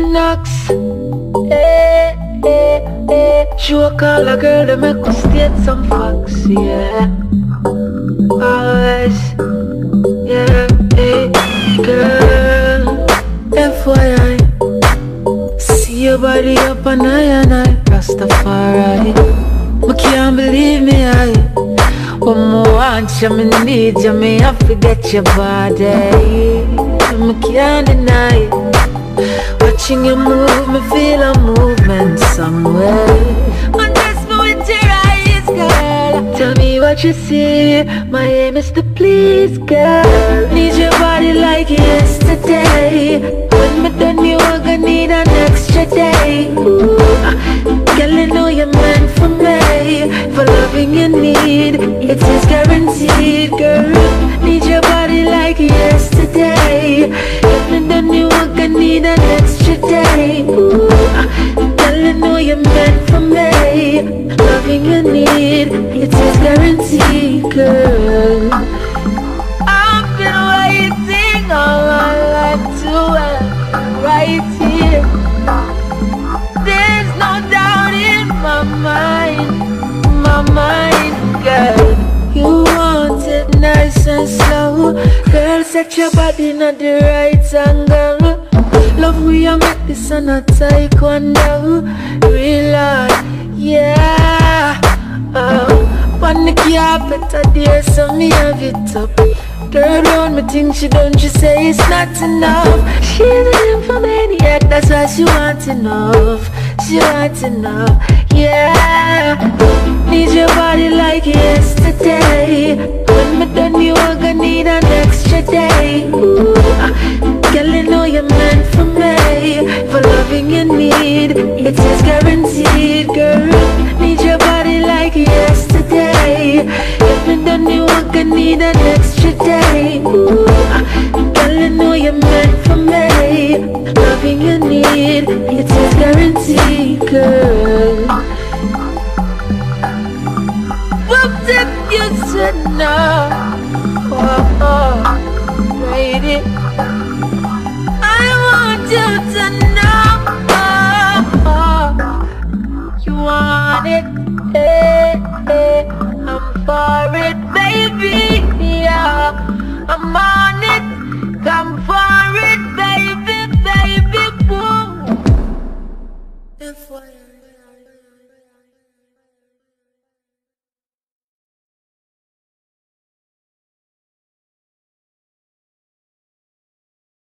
King Knox. Hey, eh, eh, hey, eh. hey. She will call a girl to make us state some facts, yeah. Always, yeah, hey, girl. FYI, see your body up and I and I, Rastafari. I can't believe me, I. One more want you, me need you, me I forget your body. I can't deny it. Watching you move, me feel a movement somewhere. Undress me with your eyes, girl. Tell me what you see. My aim is to please, girl. Need your body like yesterday. When me done, you are gonna need an extra day. Ooh, uh, girl, I know you're meant for me. For loving you need an extra day. Ooh, I know you're meant for me. Loving you need, it is guaranteed, girl. I've been waiting all my life to end right here. There's no doubt in my mind, my mind, girl. You want it nice and slow, girl. Set your body in the right angle. Love make this on a taekwondo, real hard, yeah. Oh, on the carpet, I dare so me have it up. Girl on me think she done, she say it's not enough She's an infomaniac, that's why she wants enough She wants enough, yeah Need your body is guaranteed, girl. Need your body like yesterday. Are gonna need an extra day. You know you're meant for me. Loving you need, it is guaranteed, girl one.